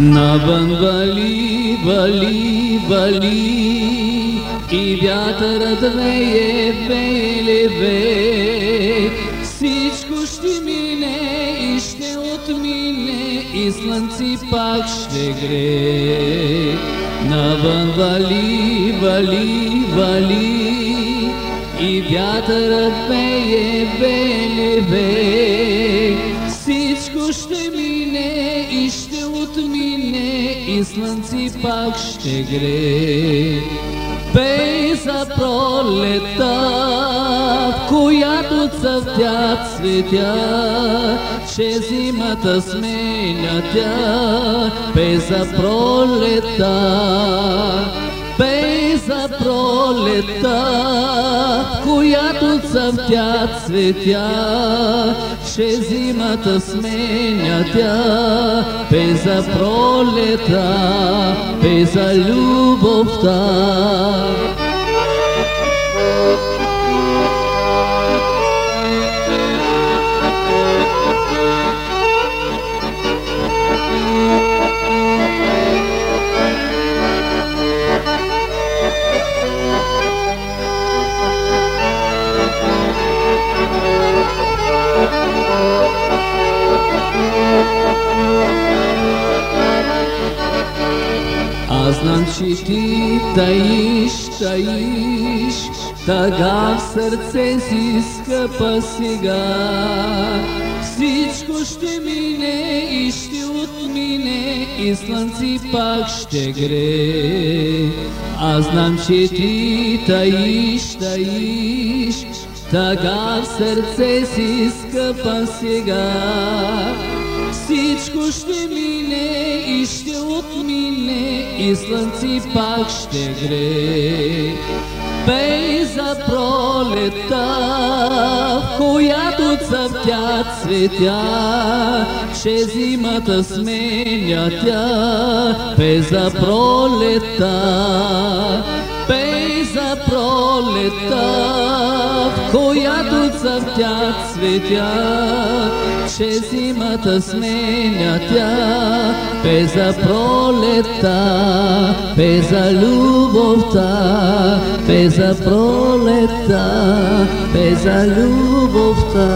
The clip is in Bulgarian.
Навън вали, вали, вали и вятърът вее, вее. Всичко ще мине и ще отмине и слънци пак ще гре. Навън вали, вали, вали и вятърът вее, вее, вее. Ще отмине и слънци пак ще гре. Пей за пролета, в която цъфтят цветя, че зимата сменя тя. Пей за пролета, в която цъфтят цветя, че зимата сменя тя. Пей за пролета, пей за любовта. Знам, че ти таиш, таиш, тъга в сърце си, скъпа сега. Всичко ще мине и ще отмине и слънци пак ще гре. Аз знам, че ти таиш, таиш, тъга в сърце си, скъпа сега. Всичко ще мине и ще отмине и слънци пак ще гре. Пей за пролета, в която цъфтят цветя, че зимата сменя тя. Пей за пролета, пей за пролета, в която цъфтят цветя, че зимата сменя тя. Пей за пролета, пей за любовта, пей за пролета, пей за любовта.